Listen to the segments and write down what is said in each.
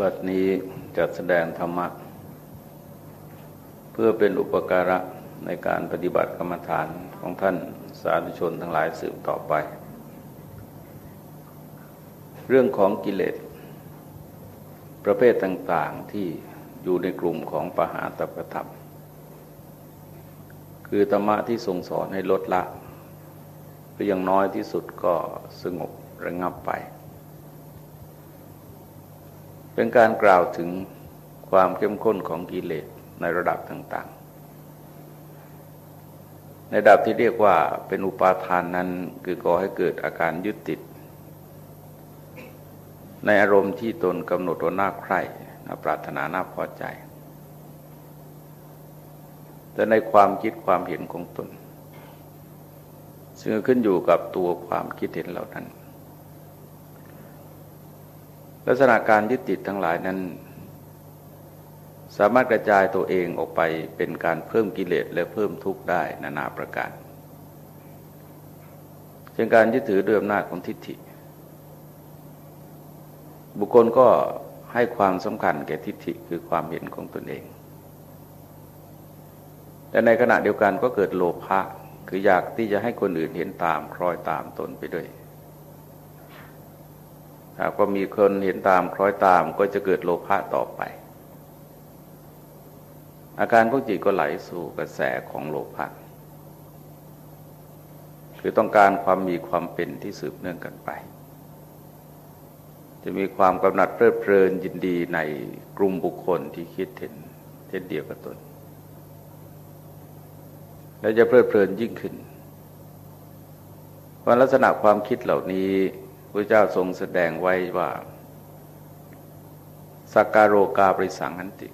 บัดนี้จัดแสดงธรรมะ เพื่อเป็นอุปการะในการปฏิบัติกรรมฐานของท่านสาธุชนทั้งหลายสืบต่อไป เรื่องของกิเลส ประเภทต่างๆที่อยู่ในกลุ่มของปหาตประธรรมคือธรรมะที่ทรงสอนให้ลดละก็ยังน้อยที่สุดก็สงบระงับไป เป็นการกล่าวถึงความเข้มข้นของกิเลสในระดับต่าง ๆ ในระดับที่เรียกว่าเป็นอุปาทานนั้นคือก่อให้เกิดอาการยึดติด ในอารมณ์ที่ตนกำหนดว่าน่าใคร่น่าปรารถนาน่าพอใจ แต่ในความคิดความเห็นของตนซึ่งขึ้นอยู่กับตัวความคิดเห็นเหล่านั้น ลักษณะการยึดติดทั้งหลายนั้น สามารถกระจายตัวเองออกไปเป็นการเพิ่มกิเลสและเพิ่มทุกข์ได้นานาประการเช่นการยึดถือด้วยอำนาจของทิฏฐิ บุคคลก็ให้ความสำคัญแก่ทิฏฐิคือความเห็นของตนเอง แต่ในขณะเดียวกันก็เกิดโลภะคืออยากที่จะให้คนอื่นเห็นตามคล้อยตามตนไปด้วย หากว่ามีคนเห็นตามคล้อยตามก็จะเกิดโลภะต่อไป อาการพวกจิตก็ไหลสู่กระแสของโลภะคือต้องการความมีความเป็นที่สืบเนื่องกันไป จะมีความกำหนัดเพลิดเพลินยินดีในกลุ่มบุคคลที่คิดเห็นเช่นเดียวกับตน และจะเพลิดเพลินยิ่งขึ้นเพราะลักษณะความคิดเหล่านี้ พระเจ้าทรงแสดงไว้ว่าสักการโรกาปริสังหันติ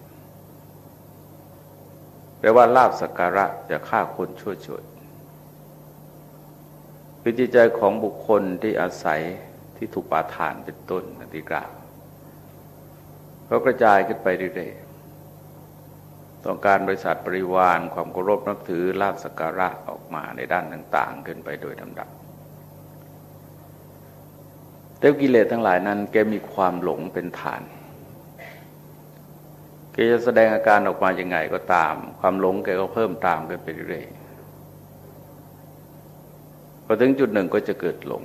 แปลว่าลาบสักการะจะฆ่าคนชั่วช่วยคือจิตใจของบุคคลที่อาศัยที่ถูกปาทานเป็นต้นนันติกราเขากระจายขึ้นไปเรื่อยๆต้องการบริษัทบริวารความเคารพนับถือลาบสักการะออกมาในด้านต่าง ๆ ขึ้นไปโดยลำดับ แต่กิเลสทั้งหลายนั้น แกมีความหลงเป็นฐาน แกจะแสดงอาการออกมาอยังไงก็ตาม ความหลงแกก็เพิ่มตามกันไปเรื่อยพอถึงจุดหนึ่งก็จะเกิดหลง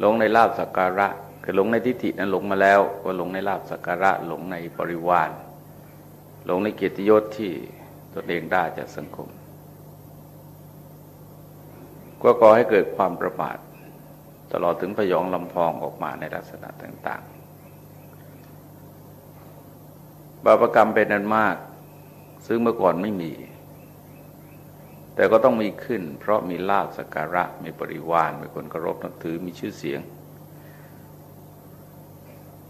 หลงในลาบสักการะ คือหลงในทิฏฐินั้นหลงมาแล้ว ก็หลงในลาบสักการะ หลงในบริวารหลงในเกียรติยศที่ตนเองได้จากสังคม ก็ก่อให้เกิดความประมาท ตลอดถึงพยองลำพองออกมาในลักษณะต่าง ๆ บาปกรรมเป็นนั้นมาก ซึ่งเมื่อก่อนไม่มี แต่ก็ต้องมีขึ้น เพราะมีลาบสักการะ มีปริวารมีคนเคารพนับถือมีชื่อเสียง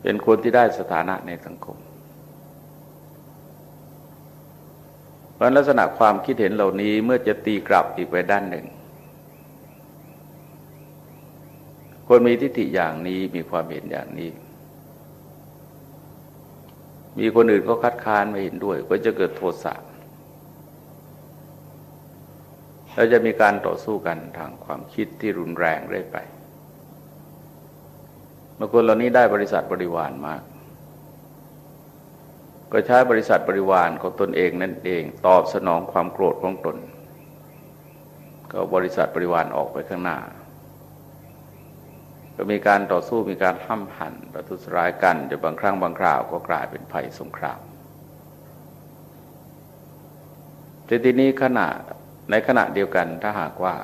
เป็นคนที่ได้สถานะในสังคมพราะลักษณะความคิดเห็นเหล่านี้เมื่อจะตีกลับอีกไปด้านหนึ่ง คนมีทิฏฐิอย่างนี้มีความเห็นอย่างนี้ มีคนอื่นก็คัดค้านไม่เห็นด้วย ก็จะเกิดโทสะแล้วจะมีการต่อสู้กันทางความคิดที่รุนแรงเรื่อยไปบางคนเหล่านี้ได้บริษัทบริวารมาก ก็ใช้บริษัทบริวารของตนเองนั่นเอง ตอบสนองความโกรธของตน ก็บริษัทบริวารออกไปข้างหน้า ก็มีการต่อสู้มีการห้ำหันประทุษร้ายกันจะบางครั้งบางคราวก็กลายเป็นภัยสงครามแต่ทีนี้ขณะในขณะเดียวกันถ้าหากว่า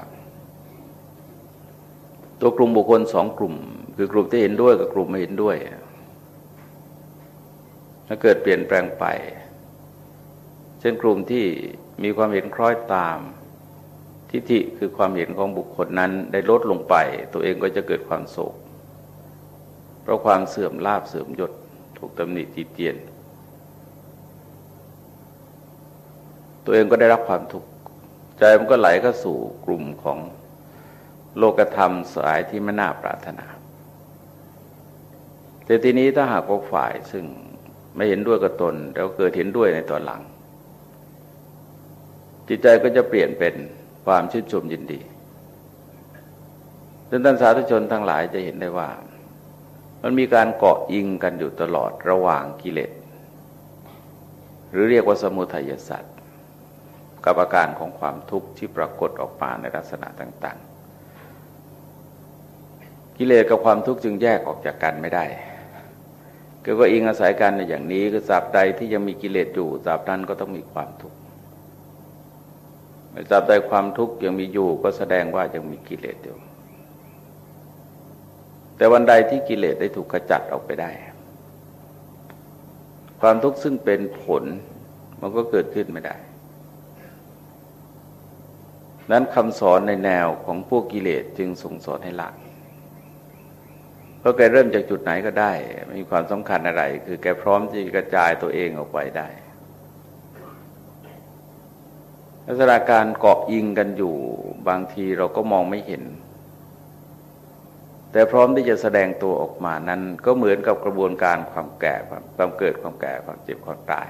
ตัวกลุ่มบุคคลสองกลุ่ม คือกลุ่มที่เห็นด้วยกับกลุ่มไม่เห็นด้วยถ้าเกิดเปลี่ยนแปลงไป เช่นกลุ่มที่มีความเห็นคล้อยตาม ทิฏฐิคือความเห็นของบุคคลนั้นได้ลดลงไป ตัวเองก็จะเกิดความโศก เพราะความเสื่อมลาบเสื่อมยศถูกตำหนิตีเตียน ตัวเองก็ได้รับความทุกข์ใจมันก็ไหลเข้าสู่กลุ่มของโลกธรรมสายที่ไม่น่าปรารถนา แต่ทีนี้ถ้าหากว่าฝ่ายซึ่งไม่เห็นด้วยกับตน แล้วเกิดเห็นด้วยในตอนหลัง จิตใจก็จะเปลี่ยนเป็น ความชื่นชมยินดีซึ่งท่านสาธุชนทั้งหลายจะเห็นได้ว่า มันมีการเกาะอิงกันอยู่ตลอดระหว่างกิเลสหรือเรียกว่าสมุทัยสัตว์กับอาการของความทุกข์ที่ปรากฏออกมาในลักษณะต่าง ๆ กิเลสกับความทุกข์จึงแยกออกจากกันไม่ได้ก็อิงอาศัยกันในอย่างนี้คือสับใดที่ยังมีกิเลสอยู่สับนั้นก็ต้องมีความทุกข์ สับใดความทุกข์ยังมีอยู่ก็แสดงว่ายังมีกิเลสอยู่ แต่วันใดที่กิเลสได้ถูกขจัดออกไปได้ ความทุกข์ซึ่งเป็นผลมันก็เกิดขึ้นไม่ได้ นั้นคำสอนในแนวของพวกกิเลสจึงส่งสอนให้ละเพราะแกเริ่มจากจุดไหนก็ได้ไม่มีความสำคัญอะไร คือแกพร้อมที่กระจายตัวเองออกไปได้ ลักษณะการเกาะยิงกันอยู่บางทีเราก็มองไม่เห็น แต่พร้อมที่จะแสดงตัวออกมานั้น ก็เหมือนกับกระบวนการความแก่ความเกิดความแก่ความเจ็บความตาย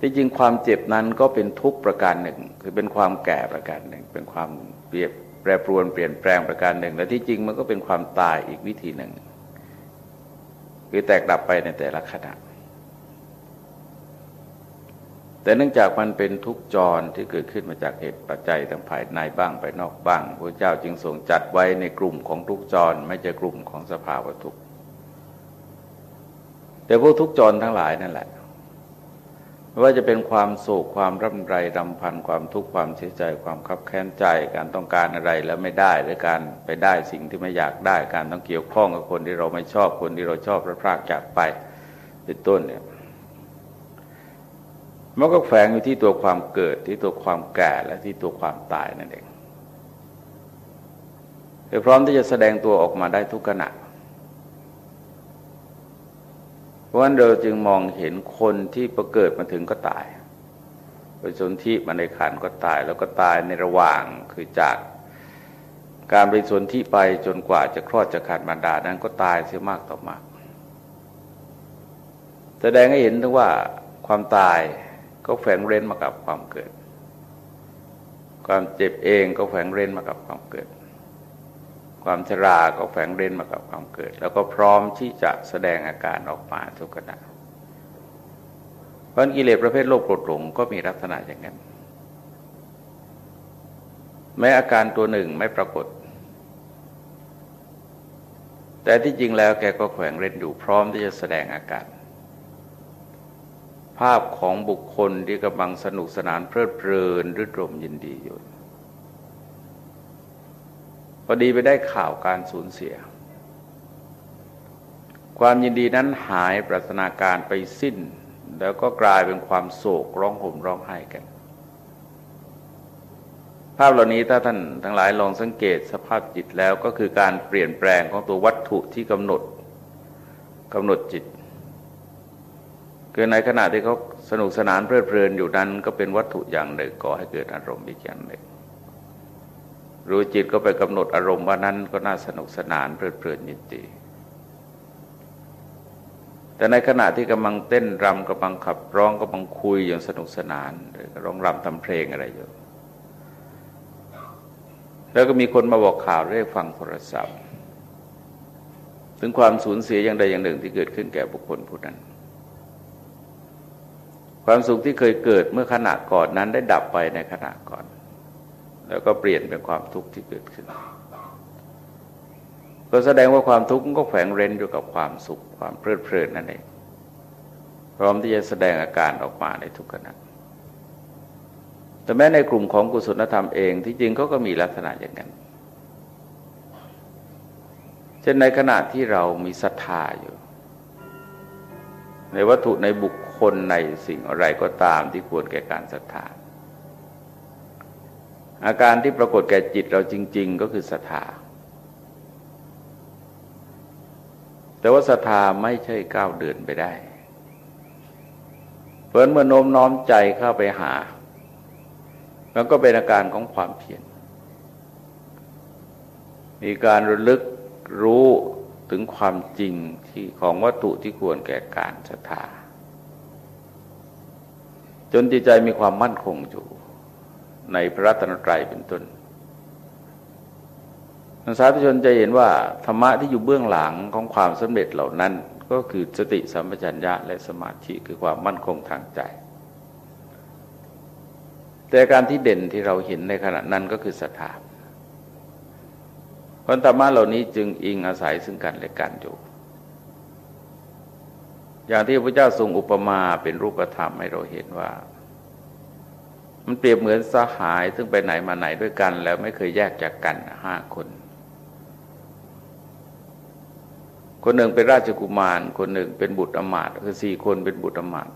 ที่จริงความเจ็บนั้นก็เป็นทุกประการหนึ่ง คือเป็นความแก่ประการหนึ่ง เป็นความเปรียบแปรปรวนเปลี่ยนแปลงประการหนึ่ง และที่จริงมันก็เป็นความตายอีกวิธีหนึ่ง คือแตกดับไปในแต่ละขณะ แต่เนื่องจากมันเป็นทุกจรที่เกิดขึ้นมาจากเหตุปัจจัยทางภายในบ้างไปนอกบ้างพระเจ้าจึงทรงจัดไว้ในกลุ่มของทุกจรไม่ใช่กลุ่มของสภาวะทุกแต่พวกทุกจรทั้งหลายนั่นแหละไม่ว่าจะเป็นความโศกความร่ำไรดำพันความทุกข์ความเสียใจ ความคับแค้นใจ การต้องการอะไรแล้วไม่ได้หรือการไปได้สิ่งที่ไม่อยากได้ การต้องเกี่ยวข้องกับคนที่เราไม่ชอบคนที่เราชอบพระพรากจากไปเป็นต้นเนี่ย มันก็แฝงอยู่ที่ตัวความเกิดที่ตัวความแก่และที่ตัวความตายนั่นเองพร้อมที่จะแสดงตัวออกมาได้ทุกขณะเพราะฉะนั้นเราจึงมองเห็นคนที่ประเกิดมาถึงก็ตายไปสนที่มาในขันก็ตาย แล้วก็ตายในระหว่างคือจากการไปสนที่ไปจนกว่าจะคลอดจะขาดมารดานั้นก็ตายเสียมากต่อมาก แสดงให้เห็นถึงว่าความตาย ก็แฝงเร้นมากับความเกิด ความเจ็บเองก็แฝงเร้นมากับความเกิด ความชราก็แฝงเร้นมากับความเกิด แล้วก็พร้อมที่จะแสดงอาการออกมาทุกขณะเพราะกิเลสประเภทโลภโกรธหลงก็มีลักษณะอย่างนั้น แม้อาการตัวหนึ่งไม่ปรากฏ แต่ที่จริงแล้วแกก็แขวงเร้นอยู่พร้อมที่จะแสดงอาการาพของบุคคลที่กำลังสนุกสนานเพลิดเพลินรื่นรมยินดีอยู่พอดีไปได้ข่าวการสูญเสีย ความยินดีนั้นหายปรัชนาการไปสิ้น แล้วก็กลายเป็นความโศกร้องห่มร้องไห้กัน ภาพเหล่านี้ถ้าท่านทั้งหลายลองสังเกตสภาพจิตแล้วก็คือการเปลี่ยนแปลงของตัววัตถุที่กำหนดกำหนดจิต คือในขณะที่เขาสนุกสนานเพลิดเพลินอยู่นั้น ก็เป็นวัตถุอย่างหนึ่งก่อให้เกิดอารมณ์อีกอย่างหนึ่งรู้จิตก็ไปกำหนดอารมณ์ว่านั้นก็น่าสนุกสนานเพลิดเพลินยินดีแต่ในขณะที่กำลังเต้นรำกำลังขับร้องกำลังคุยอย่างสนุกสนานหรือร้องรำทำเพลงอะไรอยู่ แล้วก็มีคนมาบอกข่าวเรียกฟังโทรศัพท์ ถึงความสูญเสียอย่างใดอย่างหนึ่งที่เกิดขึ้นแก่บุคคลผู้นั้น ความสุขที่เคยเกิดเมื่อขณะก่อนนั้นได้ดับไปในขณะก่อน แล้วก็เปลี่ยนเป็นความทุกข์ที่เกิดขึ้น ก็แสดงว่าความทุกข์ก็แฝงเร้นอยู่กับความสุข ความเพลิดเพลินนั่นเองพร้อมที่จะแสดงอาการออกมาในทุกขณะแต่แม้ในกลุ่มของกุศลธรรมเองที่จริงเขาก็มีลักษณะอย่างนั้นเช่นในขณะที่เรามีศรัทธาอยู่ ในวัตถุในบุค คลในสิ่งอะไรก็ตามที่ควรแก่การศรัทธาอาการที่ปรากฏแก่จิตเราจริง ๆ ก็คือศรัทธาแต่ว่าศรัทธาไม่ใช่ก้าวเดินไปได้เพราะเมื่อโน้มน้อมใจเข้าไปหา มันก็เป็นอาการของความเพียรมีการระลึกรู้ถึงความจริงที่ของวัตถุที่ควรแก่การศรัทธา จนจิตใจมีความมั่นคงอยู่ในพระรัตนตรัยเป็นต้นสาธุชนจะเห็นว่าธรรมะที่อยู่เบื้องหลังของความสำเร็จเหล่านั้น ก็คือสติสัมปชัญญะและสมาธิคือความมั่นคงทางใจ แต่การที่เด่นที่เราเห็นในขณะนั้นก็คือศรัทธาคนธรรมะเหล่านี้จึงอิงอาศัยซึ่งกันและกันอยู่ อย่างที่พระเจ้าทรงอุปมาเป็นรูปธรรมให้เราเห็นว่า มันเปรียบเหมือนสหาย ซึ่งไปไหนมาไหนด้วยกัน แล้วไม่เคยแยกจากกันห้าคน คนหนึ่งเป็นราชกุมาร คนหนึ่งเป็นบุตรอมาตคือสี่คนเป็นบุตรอมาต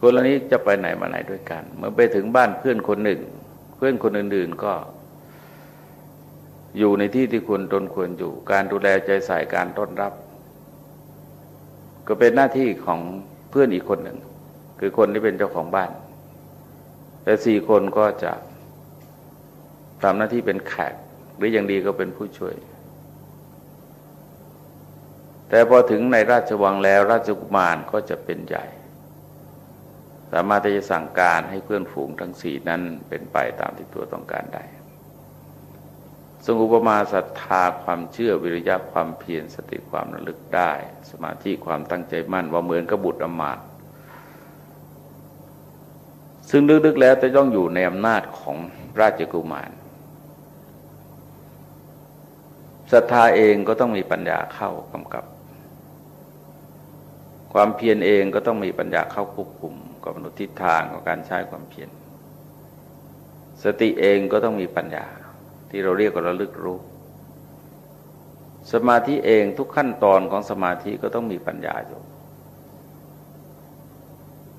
คนเหล่านี้จะไปไหนมาไหนด้วยกัน เมื่อไปถึงบ้านเพื่อนคนหนึ่ง เพื่อนคนอื่น ๆก็อยู่ในที่ที่ควรตนควรอยู่ การดูแลใจใส่การต้อนรับ ก็เป็นหน้าที่ของเพื่อนอีกคนหนึ่ง คือคนที่เป็นเจ้าของบ้าน แต่สี่คนก็จะทำหน้าที่เป็นแขก หรืออย่างดีก็เป็นผู้ช่วย แต่พอถึงในราชวังแล้วราชกุมารก็จะเป็นใหญ่ สามารถที่จะสั่งการให้เพื่อนฝูงทั้งสี่นั้นเป็นไปตามที่ตัวต้องการได้ ทรงอุปมาศรัทธาความเชื่อวิริยะความเพียรสติความระลึกได้ สมาธิความตั้งใจมั่นว่าเหมือนกบุตรอมาตซึ่งลึกๆแล้วจะต้องอยู่ในอำนาจของราชกุมารศรัทธาเองก็ต้องมีปัญญาเข้ากำกับ ความเพียรเองก็ต้องมีปัญญาเข้าควบคุมกำหนดทิศทางของการใช้ความเพียรสติเองก็ต้องมีปัญญา ที่เราเรียกว่าระลึกรู้ สมาธิเองทุกขั้นตอนของสมาธิก็ต้องมีปัญญาอยู่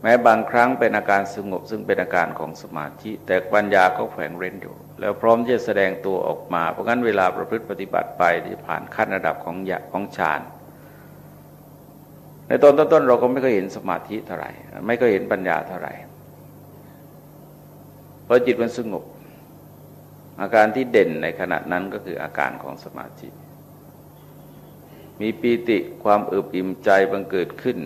แม้บางครั้งเป็นอาการสงบซึ่งเป็นอาการของสมาธิ แต่ปัญญาก็แฝงเร้นอยู่ แล้วพร้อมจะแสดงตัวออกมา เพราะงั้นเวลาประพฤติปฏิบัติไปที่ผ่านขั้นระดับของยาของฌานในตอนต้นๆเราก็ไม่เคยเห็นสมาธิเท่าไหร่ ไม่เคยเห็นปัญญาเท่าไหร่เพราะจิตมันสงบ อาการที่เด่นในขณะนั้นก็คืออาการของสมาธิ มีปีติความอึบอิ่มใจบังเกิดขึ้น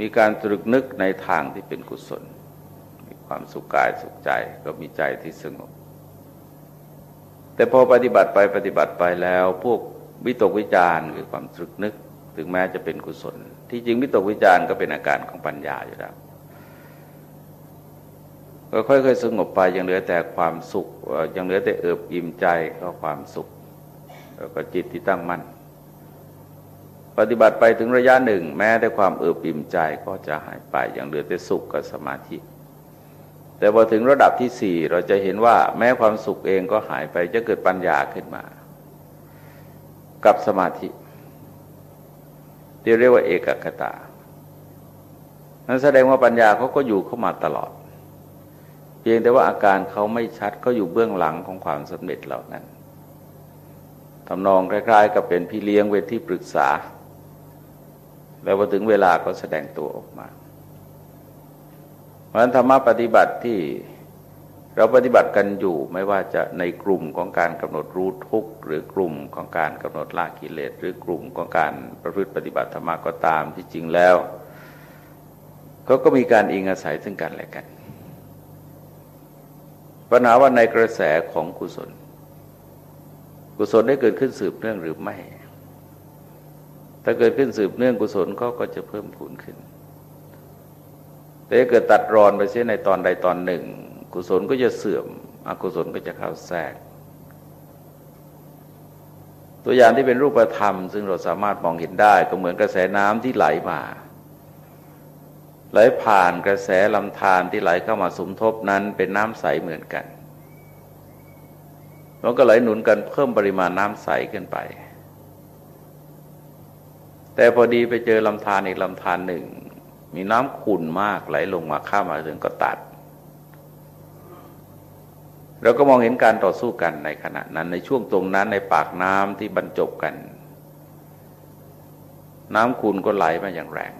มีการตรึกนึกในทางที่เป็นกุศล มีความสุขกายสุขใจก็มีใจที่สงบ แต่พอปฏิบัติไปปฏิบัติไปแล้วพวกวิตกวิจารคือความตรึกนึก ถึงแม้จะเป็นกุศล ที่จริงวิตกวิจารก็เป็นอาการของปัญญาอยู่แล้ว ค่อยๆสงบไปยังเหลือแต่ความสุขยังเหลือแต่เอิบอิ่มใจก็ความสุข แล้วก็จิตที่ตั้งมั่นปฏิบัติไปถึงระยะหนึ่ง แม้แต่ความเอิบอิ่มใจก็จะหายไปยังเหลือแต่สุขกับสมาธิ แต่พอถึงระดับที่สี่เราจะเห็นว่าแม้ความสุขเองก็หายไปจะเกิดปัญญาขึ้นมา กับสมาธิที่เรียกว่าเอกคตา นั้นแสดงว่าปัญญาเขาก็อยู่เข้ามาตลอด พียงแต่ว่าอาการเขาไม่ชัดเขาอยู่เบื้องหลังของความสำเร็จเหล่านั้นทำนองคล้ายๆ กับเป็นพี่เลี้ยงเวทที่ปรึกษา แล้วพอถึงเวลาก็แสดงตัวออกมา เพราะฉะนั้นธรรมะปฏิบัติที่เราปฏิบัติกันอยู่ไม่ว่าจะในกลุ่มของการกำหนดรู้ทุกข์หรือกลุ่มของการกำหนดละกิเลสหรือกลุ่มของการประพฤติปฏิบัติธรรมก็ตามที่จริงแล้ว ก็ก็มีการอิงอาศัยซึ่งกันและกัน ปัญหาว่าในกระแสของกุศล กุศลได้เกิดขึ้นสืบเนื่องหรือไม่ ถ้าเกิดขึ้นสืบเนื่องกุศลก็ก็จะเพิ่มพูนขึ้น แต่เกิดตัดรอนไปเสียในตอนใดตอนหนึ่ง กุศลก็จะเสื่อม อกุศลก็จะเข้าแทรก ตัวอย่างที่เป็นรูปธรรม ซึ่งเราสามารถมองเห็นได้ก็เหมือนกระแสน้ำที่ไหลมา ไหลผ่านกระแสลำธารที่ไหลเข้ามาสมทบนั้นเป็นน้ำใสเหมือนกันมันก็ไหลหนุนกันเพิ่มปริมาณน้ำใสขึ้นไป แต่พอดีไปเจอลำธารอีกลำธารหนึ่ง มีน้ำขุ่นมากไหลลงมาข้ามมาถึงก็ตัดเราก็มองเห็นการต่อสู้กันในขณะนั้น ในช่วงตรงนั้นในปากน้ำที่บรรจบกัน น้ำขุนก็ไหลมาอย่างแรง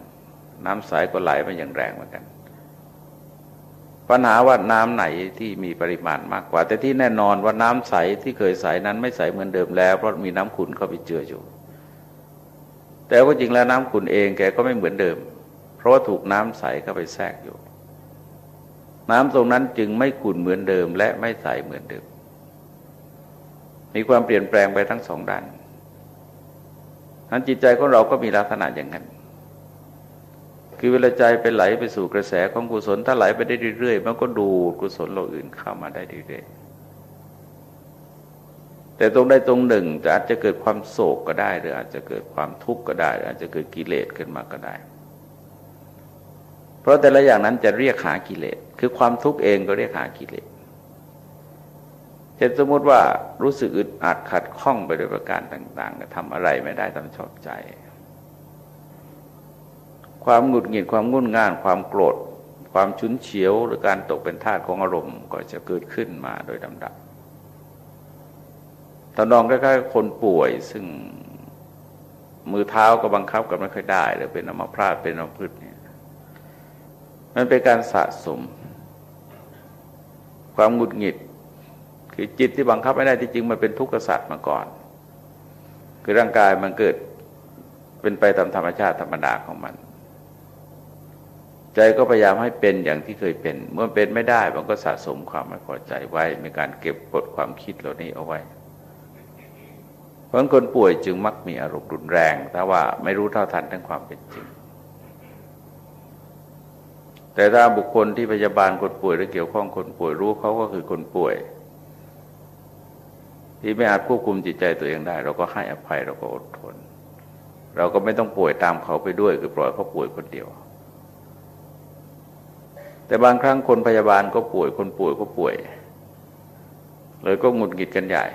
น้ำใสก็ไหลมาอย่างแรงเหมือนกัน ปัญหาว่าน้ำไหนที่มีปริมาณมากกว่า แต่ที่แน่นอนว่าน้ำใสที่เคยใสนั้นไม่ใสเหมือนเดิมแล้ว เพราะมีน้ำขุนเข้าไปเจืออยู่ แต่ว่าจริงแล้วน้ำขุนเองแกก็ไม่เหมือนเดิม เพราะว่าถูกน้ำใสเข้าไปแทรกอยู่ น้ำตรงนั้นจึงไม่ขุ่นเหมือนเดิม และไม่ใสเหมือนเดิม มีความเปลี่ยนแปลงไปทั้งสองด้านนั้นจิตใจของเราก็มีลักษณะอย่างนั้น คือเวลาใจไปไหลไปสู่กระแสของกุศลถ้าไหลไปได้เรื่อยๆมันก็ดูดกุศลเราอื่นเข้ามาได้เรื่อยๆแต่ตรงใดตรงหนึ่งจะอาจจะเกิดความโศกก็ได้ หรืออาจจะเกิดความทุกข์ก็ได้หรืออาจจะเกิดกิเลสขึ้นมาก็ได้ เพราะแต่ละอย่างนั้นจะเรียกหากิเลสคือความทุกข์เองก็เรียกหากิเลสเช่นสมมติว่ารู้สึกอึดอัดขัดข้องไปโดยประการต่างๆทำอะไรไม่ได้ตามชอบใจ ความหงุดหงิดความงุ่นง่าน ความโกรธ ความชุนเฉียว หรือการตกเป็นทาสของอารมณ์ก็จะเกิดขึ้นมาโดยลำดับตอนนองใกล้ๆคนป่วยซึ่งมือเท้าก็บังคับกันไม่ค่อยได้หรือเป็นอัมพาตเป็นอัมพฤกเนี่ยมันเป็นการสะสม ความหงุดหงิด คือจิตที่บังคับไม่ได้ที่จริงมันเป็นทุกข์สัตว์มาก่อน คือร่างกายมันเกิดเป็นไปตามธรรมชาติธรรมดาของมัน ใจก็พยายามให้เป็นอย่างที่เคยเป็น เมื่อเป็นไม่ได้มันก็สะสมความไม่พอใจไว้มีการเก็บกดความคิดเหล่านี้เอาไว้ เพราะคนป่วยจึงมักมีอารมณ์รุนแรงแต่ว่าไม่รู้เท่าทันทั้งความเป็นจริง แต่ถ้าบุคคลที่พยาบาลคนป่วยหรือเกี่ยวข้องคนป่วยรู้เขาก็คือคนป่วย ที่ไม่อาจควบคุมจิตใจตัวเองได้ เราก็ให้อภัยเราก็อดทน เราก็ไม่ต้องป่วยตามเขาไปด้วยคือปล่อยเขาป่วยคนเดียว แต่บางครั้งคนพยาบาลก็ป่วย คนป่วยก็ป่วย เลยก็หงุดหงิดกันใหญ่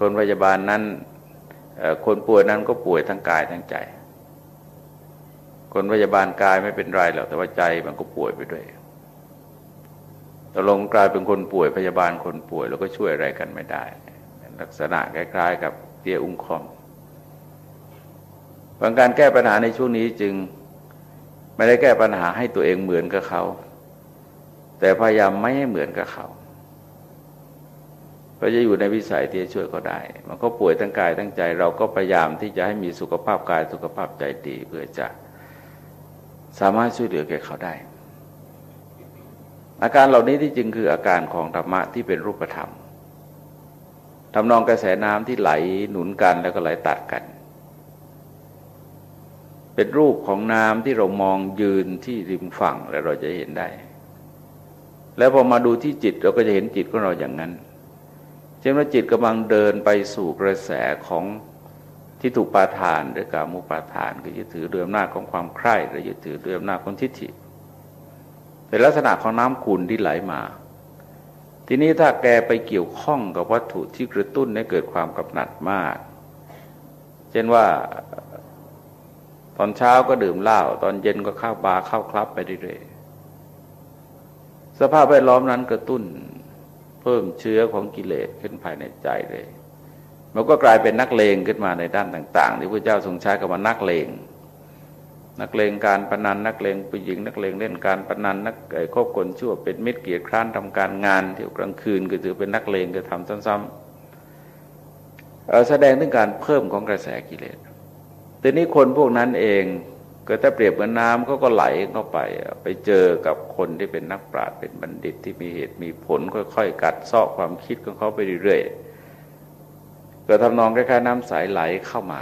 คนพยาบาลนั้นคนป่วยนั้นก็ป่วยทั้งกายทั้งใจ คนพยาบาลกายไม่เป็นไรหรอกแต่ว่าใจมันก็ป่วยไปด้วยตกลงกลายเป็นคนป่วยพยาบาลคนป่วย แล้วก็ช่วยอะไรกันไม่ได้ ลักษณะคล้าย ๆ กับเตี้ยอุ้งคอมบางการแก้ปัญหาในช่วงนี้จึงไม่ได้แก้ปัญหาให้ตัวเองเหมือนกับเขา แต่พยายามไม่ให้เหมือนกับเขาก็จะอยู่ในวิสัยที่จะช่วยเขาได้ มันก็ป่วยทั้งกายทั้งใจ เราก็พยายามที่จะให้มีสุขภาพกายสุขภาพใจดี เพื่อจะสามารถช่วยเหลือแก่เขาได้ อาการเหล่านี้ที่จริงคืออาการของธรรมะที่เป็นรูปธรรมทำนองกระแสน้ำที่ไหลหนุนกันแล้วก็ไหลตัดกัน เป็นรูปของน้ำที่เรามองยืนที่ริมฝั่งแล้วเราจะเห็นได้ แล้วพอมาดูที่จิตเราก็จะเห็นจิตของเราอย่างนั้นเช่นว่าจิตกำลังเดินไปสู่กระแสของที่ถูกปาทานหรือกามุปาทานก็ยึดถือด้วยอำนาจของความใคร่หรือยึดถือด้วยอำนาจของทิฏฐิเป็นลักษณะของน้ำขุ่นที่ไหลมา ทีนี้ถ้าแกไปเกี่ยวข้องกับวัตถุที่กระตุ้นให้เกิดความกำหนัดมาก เช่นว่าตอนเช้าก็ดื่มเหล้าตอนเย็นก็เข้าบาร์เข้าคลับไปเรื่อย สภาพแวดล้อมนั้นกระตุ้นเพิ่มเชื้อของกิเลสขึ้นภายในใจเลย มันก็กลายเป็นนักเลงขึ้นมาในด้านต่าง ๆ ที่พระเจ้าทรงใช้คำว่านักเลง นักเลงการพนันนักเลงผู้หญิง นักเลงเล่นการพนันนักไอ้คบคนชั่วเป็นมิตรเกียรติคร้านทำการงานเที่ยวกลางคืนก็ถือเป็นนักเลงก็ทำซ้ำๆแสดงถึงการเพิ่มของกระแสกิเลสทีนี้คนพวกนั้นเอง ก็ถ้าเปรียบเหมือนน้ำเขาก็ไหลเข้าไป ไปเจอกับคนที่เป็นนักปราชญ์เป็นบัณฑิตที่มีเหตุมีผลค่อยๆ กัดซอกความคิดของเขาไปเรื่อยๆกิดทำนองคล้ายๆน้ำใสไหลเข้ามา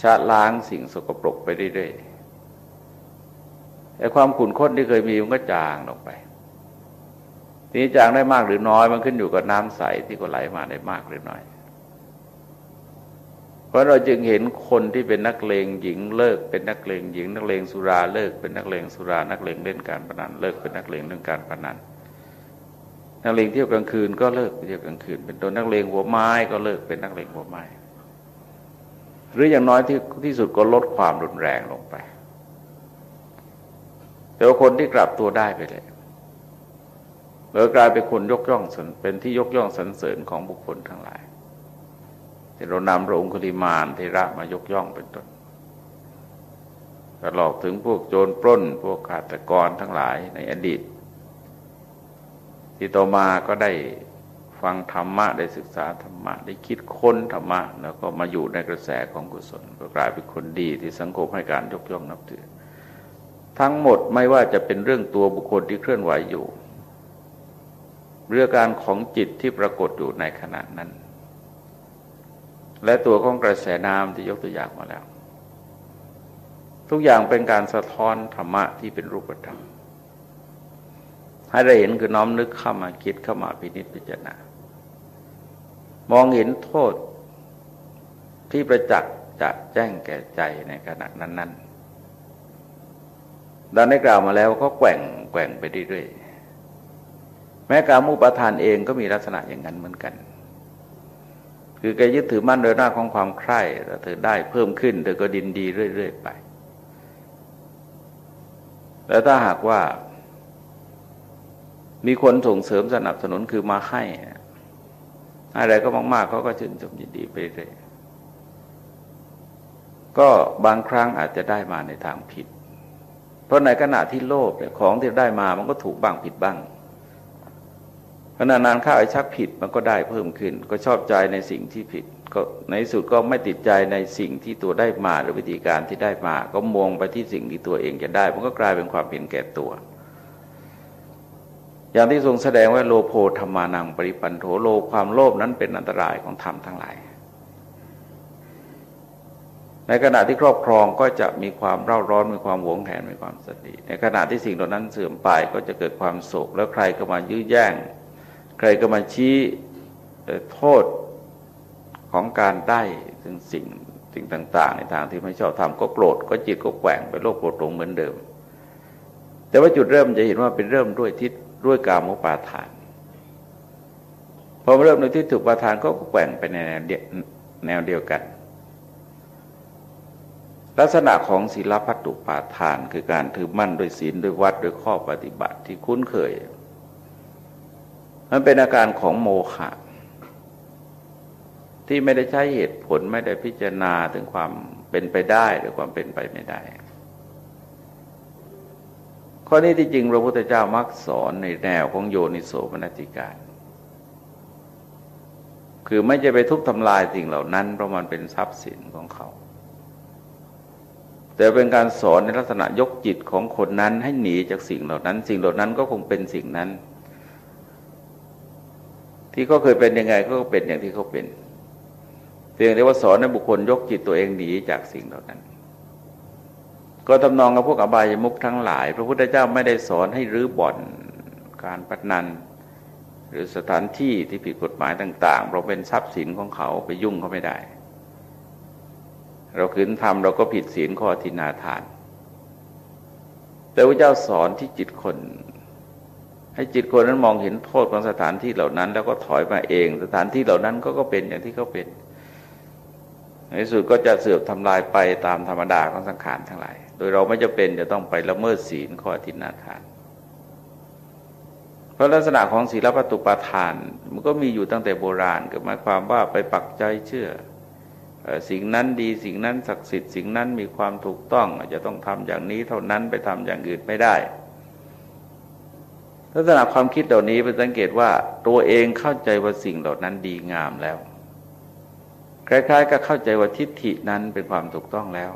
ชะล้างสิ่งสกปรกไปเรื่อยๆไอ้ความขุ่นข้นที่เคยมีมันก็จางลงไปทีนี้จางได้มากหรือน้อยมันขึ้นอยู่กับน้ำใสที่ก็ไหลมาได้มากหรือน้อย เพราะเราจึงเห็นคนที่เป็นนักเลงหญิงเลิก เป็นนักเลงหญิง นักเลงสุราเลิก เป็นนักเลงสุรา นักเลงเล่นการพนันเลิกเป็นนักเลงเล่นการพนันนักเลงเที่ยวกลางคืนก็เลิกเที่ยวกลางคืน เป็นตัวนักเลงหัวไม้ก็เลิกเป็นนักเลงหัวไม้ หรืออย่างน้อยที่ที่สุดก็ลดความรุนแรงลงไป แต่ว่าคนที่กลับตัวได้ไปเลยเลือกลายเป็นคนยกย่องเป็นที่ยกย่องสรรเสริญของบุคคลทั้งหลาย ที่เรานำพระองคุลิมานเทระมายกย่องเป็นต้นตลอดถึงพวกโจรปล้น พวกขาตกรทั้งหลายในอดีต ที่ต่อมาก็ได้ฟังธรรมะได้ศึกษาธรรมะได้คิดค้นธรรมะ แล้วก็มาอยู่ในกระแสของกุศลก็กลายเป็นคนดีที่สังคมให้การยกย่องนับถือ ทั้งหมดไม่ว่าจะเป็นเรื่องตัวบุคคลที่เคลื่อนไหวอยู่ เรื่องการของจิตที่ปรากฏอยู่ในขณะนั้น และตัวของกระแสน้ำที่ยกตัวอย่างมาแล้ว ทุกอย่างเป็นการสะท้อนธรรมะที่เป็นรูปธรรมให้เราเห็นคือน้อมนึกเข้ามาคิดเข้ามาพินิจพิจารณามองเห็นโทษที่ประจักษ์จะแจ้งแก่ใจในขณะนั้นๆดังได้กล่าวมาแล้วก็แกว่งแกว่งไปเรื่อยๆแม้การมุปทานเองก็มีลักษณะอย่างนั้นเหมือนกัน คือแกยึดถือมั่นโดยหน้าของความใคร่แต่เธอได้เพิ่มขึ้นเธอก็ดินดีเรื่อยๆไป แล้วถ้าหากว่า มีคนส่งเสริมสนับสนุนคือมาให้อะไรก็มาก ๆเขาก็ชื่นชมยินดีไปเรื่อยก็บางครั้งอาจจะได้มาในทางผิด เพราะในขณะที่โลภเนี่ยของที่ได้มามันก็ถูกบ้างผิดบ้าง ขณะนานข้าวไอ้ชักผิดมันก็ได้เพิ่มขึ้น ก็ชอบใจในสิ่งที่ผิด ก็ในสุดก็ไม่ติดใจในสิ่งที่ตัวได้มาหรือวิธีการที่ได้มา ก็มองไปที่สิ่งที่ตัวเองจะได้ มันก็กลายเป็นความเห็นแก่ตัว อย่างที่ทรงแสดงว่าโลโพธรรมานังปริปันโถโลความโลภนั้นเป็นอันตรายของธรรมทั้งหลาย ในขณะที่ครอบครองก็จะมีความเร่าร้อนมีความหวงแหนมีความสติในขณะที่สิ่งเหล่านั้นเสื่อมไปก็จะเกิดความโศกแล้วใครก็มายื้อแย่ง ใครก็มาชี้โทษของการได้ถึงสิ่งสิ่งต่าง ๆ ในทางที่ไม่ชอบทำก็โกรธก็จิตก็แกว่งไปโลภโกรธหลงเหมือนเดิม แต่ว่าจุดเริ่มจะเห็นว่าเป็นเริ่มด้วยทิศด้วยกามุปาทานพอเริ่มในที่ถูกปาทานก็แกว่งไปในแนวแนวเดียวกัน ลักษณะของศีลพัตตุปาทานคือการถือมั่นด้วยศีลด้วยวัดด้วยข้อปฏิบัติที่คุ้นเคย มันเป็นอาการของโมฆะที่ไม่ได้ใช้เหตุผลไม่ได้พิจารณาถึงความเป็นไปได้หรือความเป็นไปไม่ได้ ข้อนี้ที่จริงพระพุทธเจ้ามักสอนในแนวของโยนิโสมนติการ คือไม่จะไปทุบทำลายสิ่งเหล่านั้นเพราะมันเป็นทรัพย์สินของเขา แต่เป็นการสอนในลักษณะยกจิตของคนนั้นให้หนีจากสิ่งเหล่านั้น สิ่งเหล่านั้นก็คงเป็นสิ่งนั้น ที่เขาเคยเป็นยังไงเขาก็เป็นอย่างที่เขาเป็นเพียงแต่ว่าสอนให้บุคคลยกจิตตัวเองหนีจากสิ่งเหล่านั้น ก็ทำนองกับพวกอบายมุกทั้งหลาย พระพุทธเจ้าไม่ได้สอนให้รื้อบ่อนการปัดนันหรือสถานที่ที่ผิดกฎหมายต่างๆ เราเป็นทรัพย์สินของเขาไปยุ่งเขาไม่ได้ เราขืนทำเราก็ผิดศีลข้อทินาทาน แต่พระเจ้าสอนที่จิตคน ให้จิตคนนั้นมองเห็นโทษของสถานที่เหล่านั้น แล้วก็ถอยมาเอง สถานที่เหล่านั้นก็ก็เป็นอย่างที่เขาเป็น ในสุดก็จะเสื่อมทำลายไปตามธรรมดาของสังขารทั้งหลาย โดยเราไม่จะเป็นจะต้องไปละเมิดศีลข้อทินาทาน เพราะลักษณะของศีลปฏิปทานมันก็มีอยู่ตั้งแต่โบราณก็หมายความว่าไปปักใจเชื่อสิ่งนั้นดีสิ่งนั้นศักดิ์สิทธิ์สิ่งนั้นมีความถูกต้องจะต้องทำอย่างนี้เท่านั้นไปทำอย่างอื่นไม่ได้ ลักษณะความคิดเหล่านี้เป็นสังเกตว่าตัวเองเข้าใจว่าสิ่งเหล่านั้นดีงามแล้ว คล้ายๆกับเข้าใจว่าทิฏฐินั้นเป็นความถูกต้องแล้ว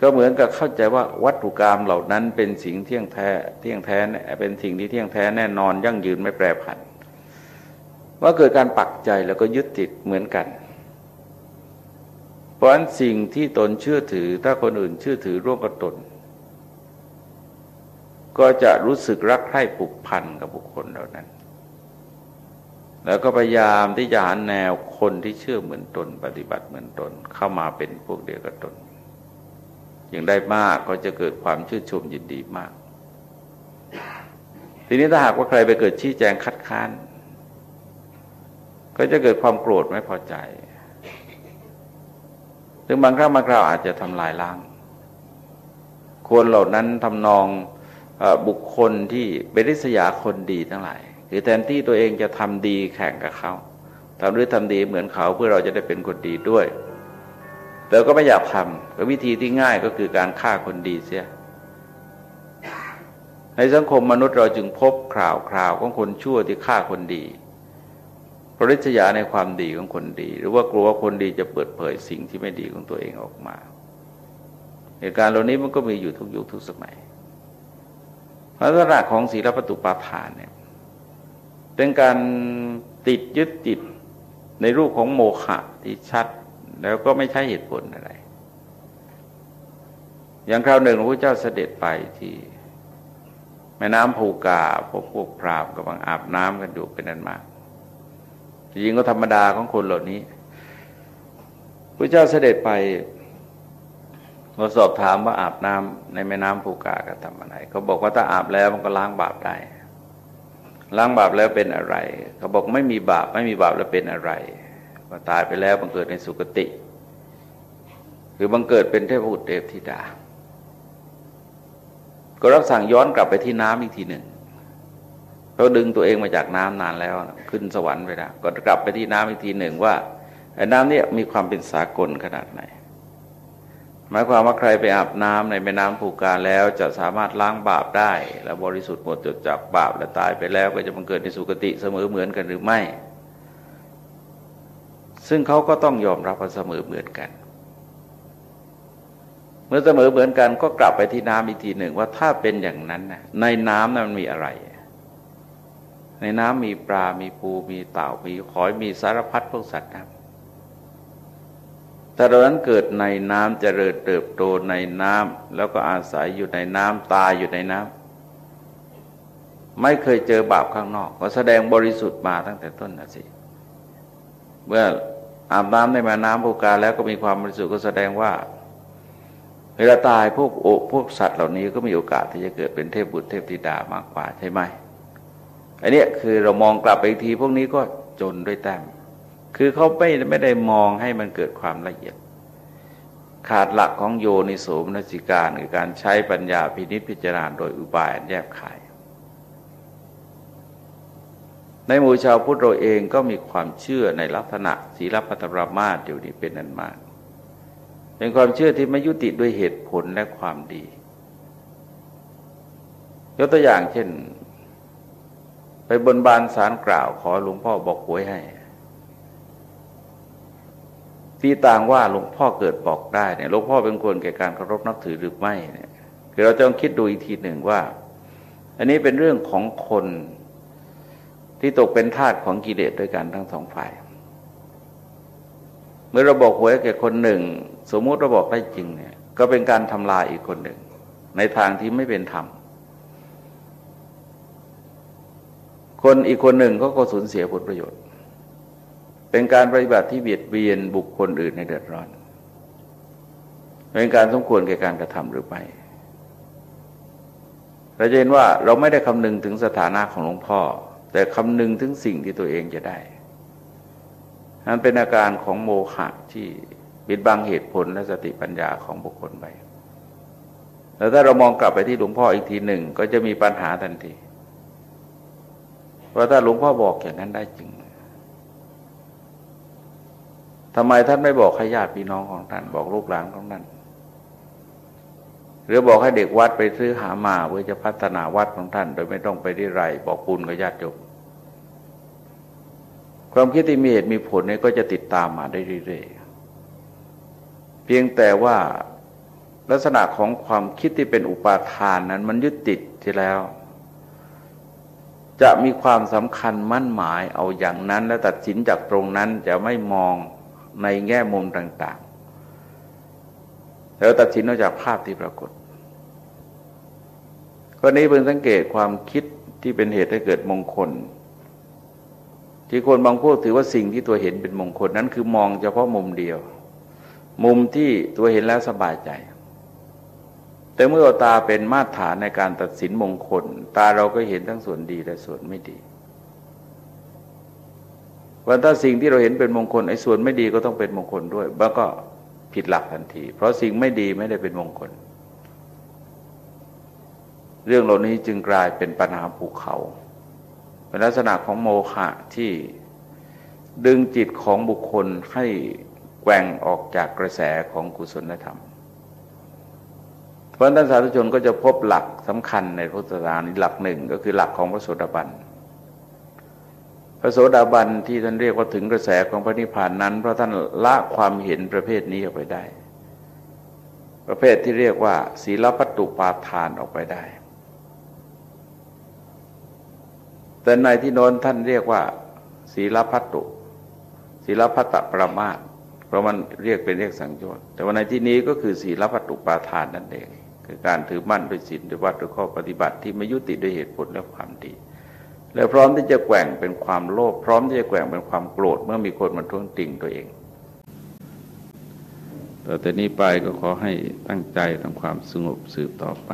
ก็เหมือนกับเข้าใจว่าวัตถุกรรมเหล่านั้นเป็นสิ่งเที่ยงแท้เที่ยงแท้เป็นสิ่งที่เที่ยงแท้แน่นอนยั่งยืนไม่แปรผัน ว่าเกิดการปักใจแล้วก็ยึดติดเหมือนกัน เพราะฉะนั้นสิ่งที่ตนเชื่อถือ ถ้าคนอื่นเชื่อถือร่วมกับตน ก็จะรู้สึกรักใคร่ผูกพันกับบุคคลเหล่านั้น แล้วก็พยายามที่จะหาแนวคนที่เชื่อเหมือนตน ปฏิบัติเหมือนตน เข้ามาเป็นพวกเดียวกับตนอย่างได้มากก็จะเกิดความชื่นชมยินดีมาก ทีนี้ถ้าหากว่าใครไปเกิดชี้แจงคัดค้าน ก็จะเกิดความโกรธไม่พอใจซึ่งบางครั้งบางคราวอาจจะทำลายล้างคนเหล่านั้นทำนอง บุคคลที่เป็นริษยาคนดีทั้งหลายคือแทนที่ตัวเองจะทำดีแข่งกับเขาทำหรือทำดีเหมือนเขาเพื่อเราจะได้เป็นคนดีด้วย แต่ก็ไม่อยากทำก็วิธีที่ง่ายก็คือการฆ่าคนดีเสีย ในสังคมมนุษย์เราจึงพบข่าวคราวของคนชั่วที่ฆ่าคนดีปริศยาในความดีของคนดี หรือว่ากลัวว่าคนดีจะเปิดเผยสิ่งที่ไม่ดีของตัวเองออกมาเหตุการณ์เหล่านี้มันก็มีอยู่ทุกยุคทุกสมัย ลักษณะของศีลปฏิปาทานเนี่ยเป็นการติดยึดติดในรูปของโมฆะที่ชัดแล้วก็ไม่ใช่เหตุผลอะไร อย่างคราวหนึ่งพระเจ้าเสด็จไปที่แม่น้ำภูกาพวกพวกพรามกำลังอาบน้ำกันอยู่เป็นนั้นมากจริงก็ธรรมดาของคนเหล่านี้พระเจ้าเสด็จไป เราสอบถามว่าอาบน้ำในแม่น้ำภูกาก็ทำอะไรเขาบอกว่าถ้าอาบแล้วมันก็ล้างบาปได้ ล้างบาปแล้วเป็นอะไร เขาบอกไม่มีบาปไม่มีบาปแล้วเป็นอะไรพอตายไปแล้วบังเกิดในสุคติคือบังเกิดเป็นเทพบุตรเทพธิดา ก็รับสั่งย้อนกลับไปที่น้ำอีกทีหนึ่งเขาดึงตัวเองมาจากน้ำนานแล้ว ขึ้นสวรรค์ไปแล้วก็กลับไปที่น้ำอีกทีหนึ่งว่าน้ำเนี่ยมีความเป็นสากลขนาดไหน หมายความว่าใครไปอาบน้ำในแม่น้ำภูกาแล้วจะสามารถล้างบาปได้ และบริสุทธิ์หมดจดจากบาปและตายไปแล้วก็จะบังเกิดในสุคติเสมอเหมือนกันหรือไม่ ซึ่งเขาก็ต้องยอมรับว่าเสมอเหมือนกัน เมื่อเสมอเหมือนกันก็กลับไปที่น้ำอีกทีหนึ่งว่าถ้าเป็นอย่างนั้นนะในน้ำนั้นมันมีอะไร ในน้ำมีปลา มีปู มีเต่า มีหอย มีสารพัดพวกสัตว์น้ำ แต่เรานั้นเกิดในน้ำเจริญเติบโตในน้ำแล้วก็อาศัยอยู่ในน้ำตายอยู่ในน้ำไม่เคยเจอบาปข้างนอกก็แสดงบริสุทธิ์มาตั้งแต่ต้นนะสิเมื่ออาบน้ำในแม่น้ำภูกาแล้วก็มีความบริสุทธิ์ก็แสดงว่าเวลาตายพวกโอพวกสัตว์เหล่านี้ก็มีโอกาสที่จะเกิดเป็นเทพบุตรเทพธิดามากกว่าใช่ไหมอันนี้คือเรามองกลับไปอีกทีพวกนี้ก็จนด้วยแต้ม คือเขาไม่ไม่ได้มองให้มันเกิดความละเอียด ขาดหลักของโยนิโสมนสิการคือการใช้ปัญญาพินิจพิจารณาโดยอุบายแยบขาย ในหมู่ชาวพุทธเราเองก็มีความเชื่อในลักษณะศีลพัตรมาตอยู่นี่เป็นนันมาก เป็นความเชื่อที่ไม่ยุติด้วยเหตุผลและความดี ยกตัวอย่างเช่น ไปบนบานสารกล่าวขอหลวงพ่อบอกหวยให้ ที่ต่างว่าหลวงพ่อเกิดบอกได้เนี่ยหลวงพ่อเป็นคนแก่การเคารพนับถือหรือไม่เนี่ยคือเราจะต้องคิดดูอีกทีหนึ่งว่า อันนี้เป็นเรื่องของคนที่ตกเป็นทาสของกิเลสด้วยกันทั้งสองฝ่าย เมื่อเราบอกหวยแก่คนหนึ่ง สมมุติเราบอกได้จริงเนี่ย ก็เป็นการทำลายอีกคนหนึ่ง ในทางที่ไม่เป็นธรรมคนอีกคนหนึ่งก็ก็สูญเสียผลประโยชน์ เป็นการปฏิบัติที่เบียดเบียนบุคคลอื่นในเดือดร้อน เป็นการสมควรแก่การกระทำหรือไม่เราจะเห็นว่าเราไม่ได้คำนึงถึงสถานะของหลวงพ่อ แต่คำนึงถึงสิ่งที่ตัวเองจะได้นั้นเป็นอาการของโมหะที่บิดบังเหตุผลและสติปัญญาของบุคคลไปแล้วถ้าเรามองกลับไปที่หลวงพ่ออีกทีหนึ่งก็จะมีปัญหาทันทีเพราะถ้าหลวงพ่อบอกอย่างนั้นได้จริง ทำไมท่านไม่บอกให้ญาติพี่น้องของท่าน บอกลูกหลานของท่านหรือบอกให้เด็กวัดไปซื้อหามาเพื่อจะพัฒนาวัดของท่าน โดยไม่ต้องไปที่ไรบอกปุณกับญาติโยมความคิดที่มีเหตุมีผลนี่ก็จะติดตามมาได้เรื่อยๆเพียงแต่ว่าลักษณะของความคิดที่เป็นอุปาทานนั้น มันยึดติดที่แล้ว จะมีความสำคัญมั่นหมายเอาอย่างนั้น และตัดสินจากตรงนั้นจะไม่มอง ในแง่มุมต่างๆแล้วตัดสินออกจากภาพที่ปรากฏข้อนี้เป็นสังเกตความคิดที่เป็นเหตุให้เกิดมงคล ที่คนบางพวกถือว่าสิ่งที่ตัวเห็นเป็นมงคลนั้นคือมองเฉพาะมุมเดียว มุมที่ตัวเห็นแล้วสบายใจ แต่เมื่อตาเป็นมาตรฐานในการตัดสินมงคล ตาเราก็เห็นทั้งส่วนดีและส่วนไม่ดี ว่าถ้าสิ่งที่เราเห็นเป็นมงคลไอ้ส่วนไม่ดีก็ต้องเป็นมงคลด้วยแล้วก็ผิดหลักทันที เพราะสิ่งไม่ดีไม่ได้เป็นมงคล เรื่องเหล่านี้จึงกลายเป็นปัญหาภูเขา เป็นลักษณะของโมฆะที่ดึงจิตของบุคคลให้แกว่งออกจากกระแสของกุศลธรรม เพราะท่านสาธุชนก็จะพบหลักสำคัญในพุทธศาสนาหลักหนึ่งก็คือหลักของพระโสดาบัน พระโสดาบันที่ท่านเรียกว่าถึงกระแสของพระนิพพานนั้น เพราะท่านละความเห็นประเภทนี้ออกไปได้ ประเภทที่เรียกว่า ศีลปัตตุปาทานออกไปได้ แต่ในที่โน้นท่านเรียกว่า ศีลพัตตุศีลพัตตประมาทเพราะมันเรียกเป็นเรียกสังโยชน์แต่ว่าในที่นี้ก็คือศีลพัตตุปาทานนั่นเองคือการถือมั่นด้วยศีลด้วยวัดด้วยข้อปฏิบัติที่ไม่ยุติด้วยเหตุผลและความดี และพร้อมที่จะแกว่งเป็นความโลภพร้อมที่จะแกว่งเป็นความโกรธเมื่อมีคนมาท้วงติงตัวเองต่อแต่นี้ไปก็ขอให้ตั้งใจทำความสงบสืบต่อไป